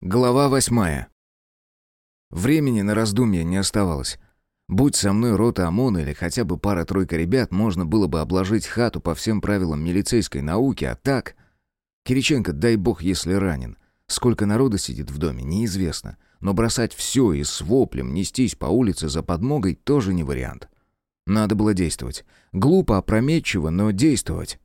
Глава восьмая. Времени на раздумья не оставалось. Будь со мной рота ОМОНа или хотя бы пара-тройка ребят, можно было бы обложить хату по всем правилам милицейской науки, а так... Кириченко, дай бог, если ранен. Сколько народа сидит в доме, неизвестно. Но бросать все и с воплем нестись по улице за подмогой тоже не вариант. Надо было действовать. Глупо, опрометчиво, но действовать.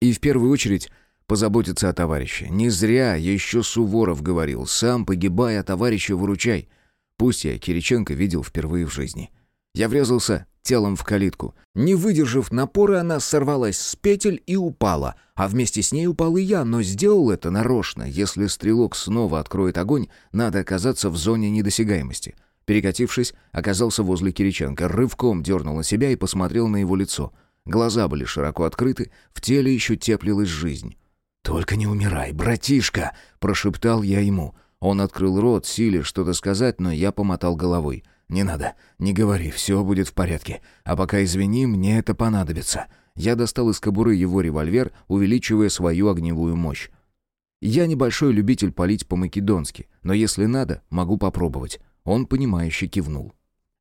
И в первую очередь позаботиться о товарище. Не зря еще Суворов говорил, сам погибай, а товарища выручай. Пусть я Кириченко видел впервые в жизни. Я врезался телом в калитку. Не выдержав напора, она сорвалась с петель и упала, а вместе с ней упал и я, но сделал это нарочно. Если стрелок снова откроет огонь, надо оказаться в зоне недосягаемости. Перекатившись, оказался возле Кириченко, рывком дернул на себя и посмотрел на его лицо. Глаза были широко открыты, в теле еще теплилась жизнь. «Только не умирай, братишка!» — прошептал я ему. Он открыл рот, силе что-то сказать, но я помотал головой. «Не надо, не говори, все будет в порядке. А пока извини, мне это понадобится». Я достал из кобуры его револьвер, увеличивая свою огневую мощь. Я небольшой любитель палить по-македонски, но если надо, могу попробовать. Он, понимающе кивнул.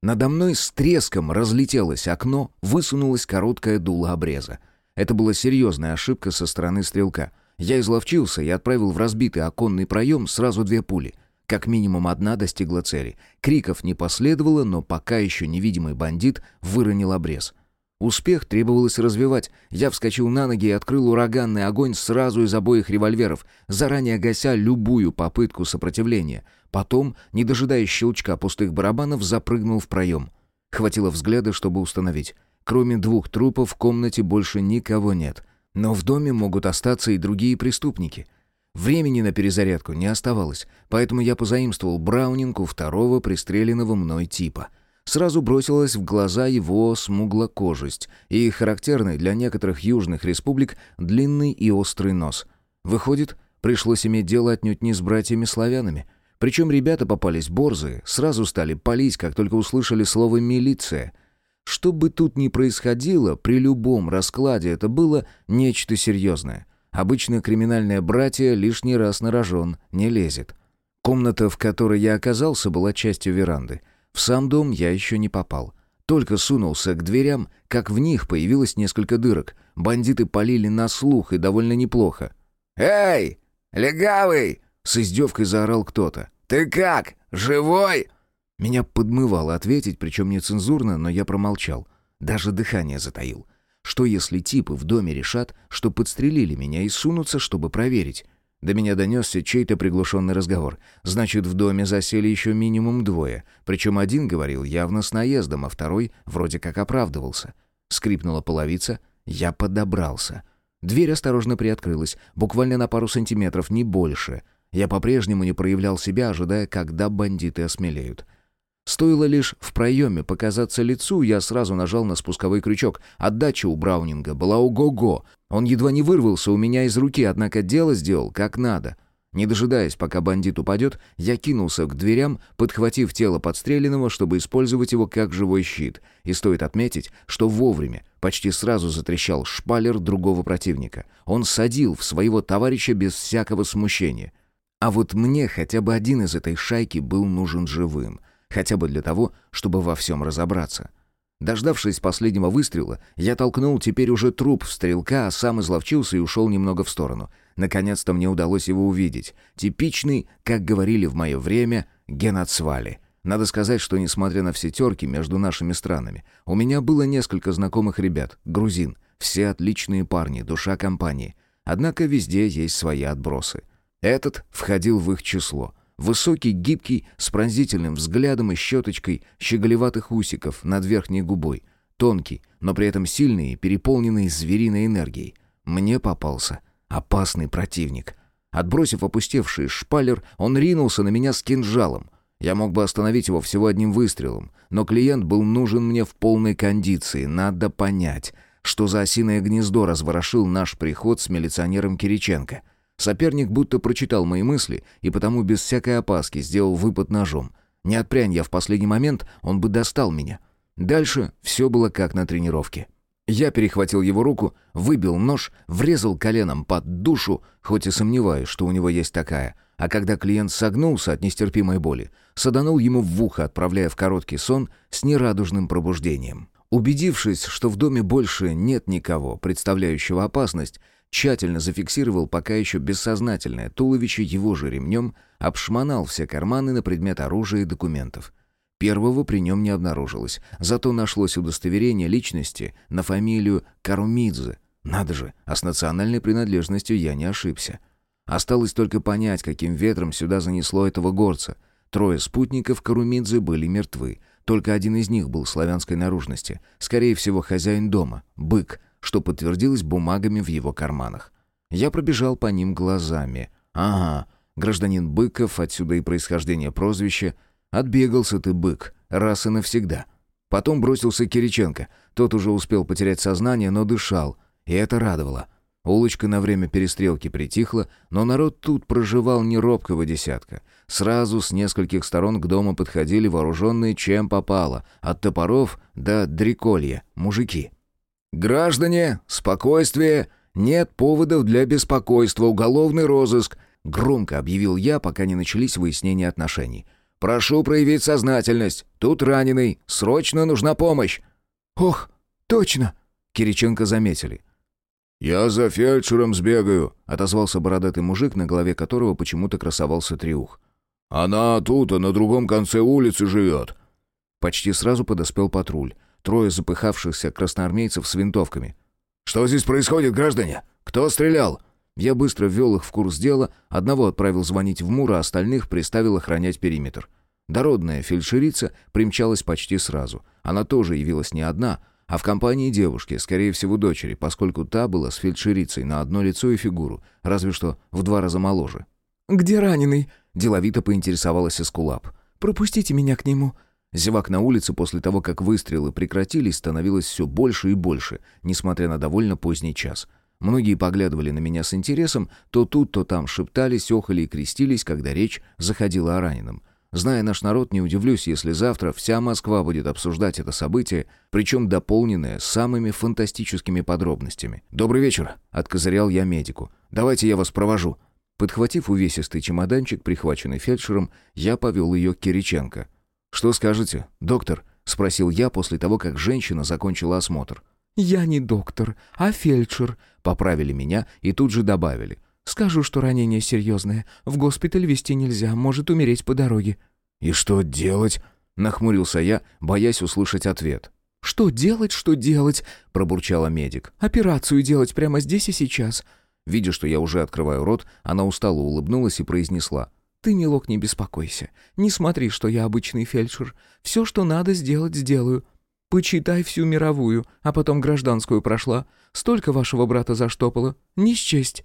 Надо мной с треском разлетелось окно, высунулась короткая дуло обреза. Это была серьезная ошибка со стороны стрелка — я изловчился и отправил в разбитый оконный проем сразу две пули. Как минимум одна достигла цели. Криков не последовало, но пока еще невидимый бандит выронил обрез. Успех требовалось развивать. Я вскочил на ноги и открыл ураганный огонь сразу из обоих револьверов, заранее гася любую попытку сопротивления. Потом, не дожидаясь щелчка пустых барабанов, запрыгнул в проем. Хватило взгляда, чтобы установить. Кроме двух трупов в комнате больше никого нет. Но в доме могут остаться и другие преступники. Времени на перезарядку не оставалось, поэтому я позаимствовал Браунинг у второго пристреленного мной типа. Сразу бросилась в глаза его смуглокожесть и характерный для некоторых южных республик длинный и острый нос. Выходит, пришлось иметь дело отнюдь не с братьями-славянами. Причем ребята попались борзые, сразу стали палить, как только услышали слово «милиция», что бы тут ни происходило, при любом раскладе это было нечто серьезное. Обычно криминальное братья лишний раз на рожон не лезет. Комната, в которой я оказался, была частью веранды. В сам дом я еще не попал. Только сунулся к дверям, как в них появилось несколько дырок. Бандиты полили на слух и довольно неплохо. «Эй, легавый!» — с издевкой заорал кто-то. «Ты как, живой?» Меня подмывало ответить, причем нецензурно, но я промолчал. Даже дыхание затаил. Что если типы в доме решат, что подстрелили меня и сунутся, чтобы проверить? До меня донесся чей-то приглушенный разговор. Значит, в доме засели еще минимум двое. Причем один говорил явно с наездом, а второй вроде как оправдывался. Скрипнула половица, я подобрался. Дверь осторожно приоткрылась, буквально на пару сантиметров, не больше. Я по-прежнему не проявлял себя, ожидая, когда бандиты осмелеют. Стоило лишь в проеме показаться лицу, я сразу нажал на спусковой крючок. Отдача у Браунинга была ого-го. Он едва не вырвался у меня из руки, однако дело сделал как надо. Не дожидаясь, пока бандит упадет, я кинулся к дверям, подхватив тело подстреленного, чтобы использовать его как живой щит. И стоит отметить, что вовремя, почти сразу затрещал шпалер другого противника. Он садил в своего товарища без всякого смущения. А вот мне хотя бы один из этой шайки был нужен живым — хотя бы для того, чтобы во всем разобраться. Дождавшись последнего выстрела, я толкнул теперь уже труп стрелка, а сам изловчился и ушел немного в сторону. Наконец-то мне удалось его увидеть. Типичный, как говорили в мое время, геноцвали. Надо сказать, что несмотря на все терки между нашими странами, у меня было несколько знакомых ребят, грузин, все отличные парни, душа компании. Однако везде есть свои отбросы. Этот входил в их число. Высокий, гибкий, с пронзительным взглядом и щеточкой щеголеватых усиков над верхней губой. Тонкий, но при этом сильный и переполненный звериной энергией. Мне попался опасный противник. Отбросив опустевший шпалер, он ринулся на меня с кинжалом. Я мог бы остановить его всего одним выстрелом, но клиент был нужен мне в полной кондиции. Надо понять, что за осиное гнездо разворошил наш приход с милиционером Кириченко — Соперник будто прочитал мои мысли и потому без всякой опаски сделал выпад ножом. Не отпрянь я в последний момент, он бы достал меня. Дальше все было как на тренировке. Я перехватил его руку, выбил нож, врезал коленом под душу, хоть и сомневаюсь, что у него есть такая. а когда клиент согнулся от нестерпимой боли, саданул ему в ухо, отправляя в короткий сон с нерадужным пробуждением. Убедившись, что в доме больше нет никого, представляющего опасность, тщательно зафиксировал пока еще бессознательное туловище его же ремнем, обшмонал все карманы на предмет оружия и документов. Первого при нем не обнаружилось, зато нашлось удостоверение личности на фамилию Карумидзе. Надо же, а с национальной принадлежностью я не ошибся. Осталось только понять, каким ветром сюда занесло этого горца. Трое спутников Карумидзе были мертвы. Только один из них был славянской наружности. Скорее всего, хозяин дома, бык, что подтвердилось бумагами в его карманах. Я пробежал по ним глазами. Ага, гражданин Быков, отсюда и происхождение прозвища. Отбегался ты, бык, раз и навсегда. Потом бросился Кириченко. Тот уже успел потерять сознание, но дышал. И это радовало. Улочка на время перестрелки притихла, но народ тут проживал не робкого десятка. Сразу с нескольких сторон к дому подходили вооруженные чем попало, от топоров до дреколья, мужики. «Граждане, спокойствие! Нет поводов для беспокойства, уголовный розыск!» Громко объявил я, пока не начались выяснения отношений. «Прошу проявить сознательность. Тут раненый. Срочно нужна помощь!» «Ох, точно!» Кириченко заметили. «Я за фельдшером сбегаю», — отозвался бородатый мужик, на голове которого почему-то красовался триух. «Она тут, а на другом конце улицы живет». Почти сразу подоспел патруль. Трое запыхавшихся красноармейцев с винтовками. «Что здесь происходит, граждане? Кто стрелял?» Я быстро ввел их в курс дела, одного отправил звонить в МУР, а остальных приставил охранять периметр. Дородная фельдшерица примчалась почти сразу. Она тоже явилась не одна — а в компании девушки, скорее всего, дочери, поскольку та была с фельдшерицей на одно лицо и фигуру, разве что в два раза моложе. «Где раненый?» – деловито поинтересовалась Эскулап. «Пропустите меня к нему». Зевак на улице после того, как выстрелы прекратились, становилось все больше и больше, несмотря на довольно поздний час. Многие поглядывали на меня с интересом, то тут, то там шептались, охали и крестились, когда речь заходила о раненом. Зная наш народ, не удивлюсь, если завтра вся Москва будет обсуждать это событие, причем дополненное самыми фантастическими подробностями. «Добрый вечер», — откозырял я медику. «Давайте я вас провожу». Подхватив увесистый чемоданчик, прихваченный фельдшером, я повел ее к Кириченко. «Что скажете, доктор?» — спросил я после того, как женщина закончила осмотр. «Я не доктор, а фельдшер», — поправили меня и тут же добавили. Скажу, что ранение серьезное. В госпиталь везти нельзя, может умереть по дороге». «И что делать?» — нахмурился я, боясь услышать ответ. «Что делать, что делать?» — пробурчала медик. «Операцию делать прямо здесь и сейчас». Видя, что я уже открываю рот, она устало улыбнулась и произнесла. «Ты, милок, не беспокойся. Не смотри, что я обычный фельдшер. Все, что надо сделать, сделаю. Почитай всю мировую, а потом гражданскую прошла. Столько вашего брата заштопало. Не счесть».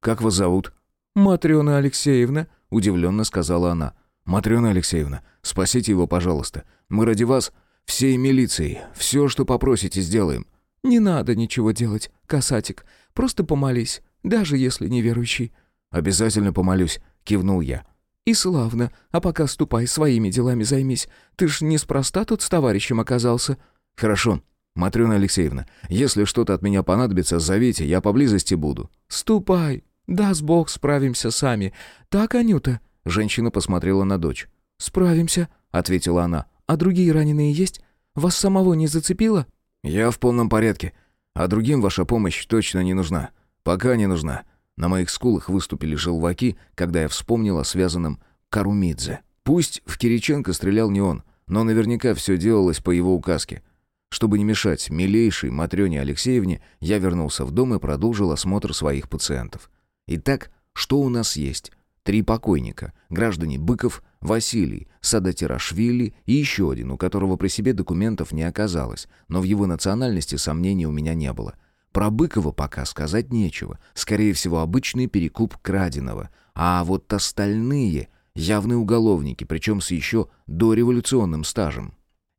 «Как вас зовут?» «Матрена Алексеевна», — удивленно сказала она. «Матрена Алексеевна, спасите его, пожалуйста. Мы ради вас, всей милицией, все, что попросите, сделаем». «Не надо ничего делать, касатик. Просто помолись, даже если неверующий». «Обязательно помолюсь», — кивнул я. «И славно. А пока ступай, своими делами займись. Ты ж неспроста тут с товарищем оказался». «Хорошо. Матрена Алексеевна, если что-то от меня понадобится, зовите, я поблизости буду». «Ступай. «Даст Бог, справимся сами. Так, Анюта?» Женщина посмотрела на дочь. «Справимся», — ответила она. «А другие раненые есть? Вас самого не зацепило?» «Я в полном порядке. А другим ваша помощь точно не нужна. Пока не нужна». На моих скулах выступили желваки, когда я вспомнил о связанном Карумидзе. Пусть в Кириченко стрелял не он, но наверняка все делалось по его указке. Чтобы не мешать милейшей Матрёне Алексеевне, я вернулся в дом и продолжил осмотр своих пациентов. Итак, что у нас есть? Три покойника, граждане Быков, Василий, Садатирашвили и еще один, у которого при себе документов не оказалось, но в его национальности сомнений у меня не было. Про Быкова пока сказать нечего, скорее всего обычный перекуп краденого, а вот остальные — явные уголовники, причем с еще дореволюционным стажем.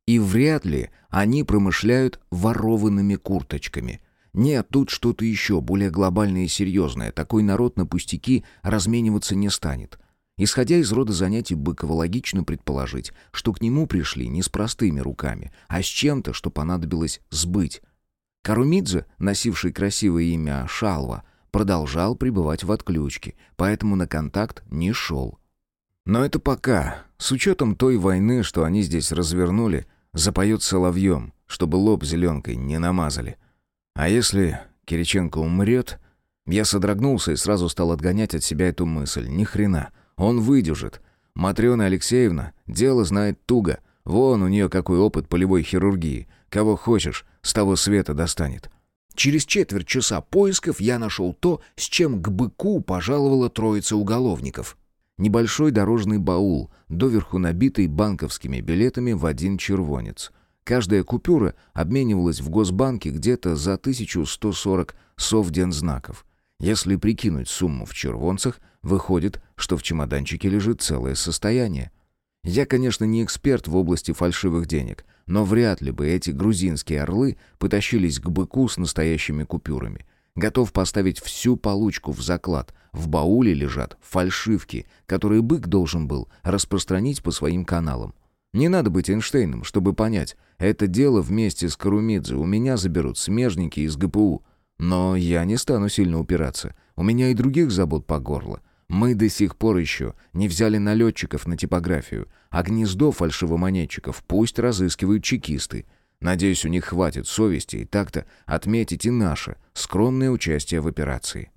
И вряд ли они промышляют ворованными курточками. Нет, тут что-то еще, более глобальное и серьезное. Такой народ на пустяки размениваться не станет. Исходя из рода занятий Быкова, логично предположить, что к нему пришли не с простыми руками, а с чем-то, что понадобилось сбыть. Карумидзе, носивший красивое имя Шалва, продолжал пребывать в отключке, поэтому на контакт не шел. Но это пока. С учетом той войны, что они здесь развернули, запоет соловьем, чтобы лоб зеленкой не намазали. А если Кириченко умрет... Я содрогнулся и сразу стал отгонять от себя эту мысль. Ни хрена. Он выдержит. Матрена Алексеевна дело знает туго. Вон у нее какой опыт полевой хирургии. Кого хочешь, с того света достанет. Через четверть часа поисков я нашел то, с чем к быку пожаловала троица уголовников. Небольшой дорожный баул, доверху набитый банковскими билетами в один червонец. Каждая купюра обменивалась в Госбанке где-то за 1140 совдензнаков. Если прикинуть сумму в червонцах, выходит, что в чемоданчике лежит целое состояние. Я, конечно, не эксперт в области фальшивых денег, но вряд ли бы эти грузинские орлы потащились к быку с настоящими купюрами. Готов поставить всю получку в заклад. В бауле лежат фальшивки, которые бык должен был распространить по своим каналам. Не надо быть Эйнштейном, чтобы понять, это дело вместе с Карумидзе у меня заберут смежники из ГПУ. Но я не стану сильно упираться. У меня и других забот по горло. Мы до сих пор еще не взяли налетчиков на типографию, а гнездо фальшивомонетчиков пусть разыскивают чекисты. Надеюсь, у них хватит совести и так-то отметить и наше скромное участие в операции.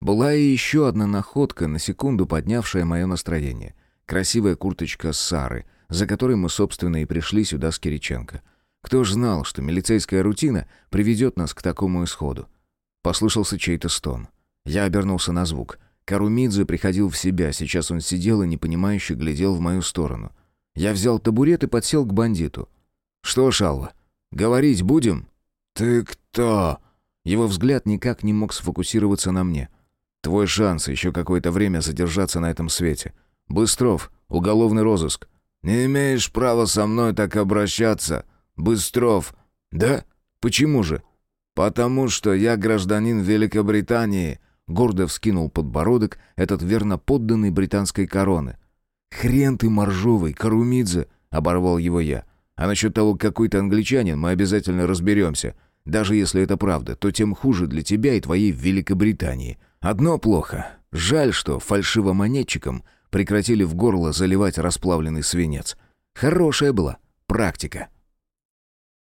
Была и еще одна находка, на секунду поднявшая мое настроение. Красивая курточка Сары, за которой мы, собственно, и пришли сюда с Кириченко. Кто ж знал, что милицейская рутина приведет нас к такому исходу? Послышался чей-то стон. Я обернулся на звук — Карумидзе приходил в себя, сейчас он сидел и непонимающе глядел в мою сторону. Я взял табурет и подсел к бандиту. «Что, Шалва, говорить будем?» «Ты кто?» Его взгляд никак не мог сфокусироваться на мне. «Твой шанс еще какое-то время задержаться на этом свете. Быстров, уголовный розыск». «Не имеешь права со мной так обращаться, Быстров». «Да? Почему же?» «Потому что я гражданин Великобритании», Гордо вскинул подбородок этот верноподданный британской короны. «Хрен ты моржовый, Карумидзе!» — оборвал его я. «А насчет того, какой ты англичанин, мы обязательно разберемся. Даже если это правда, то тем хуже для тебя и твоей Великобритании. Одно плохо. Жаль, что фальшивомонетчикам прекратили в горло заливать расплавленный свинец. Хорошая была практика».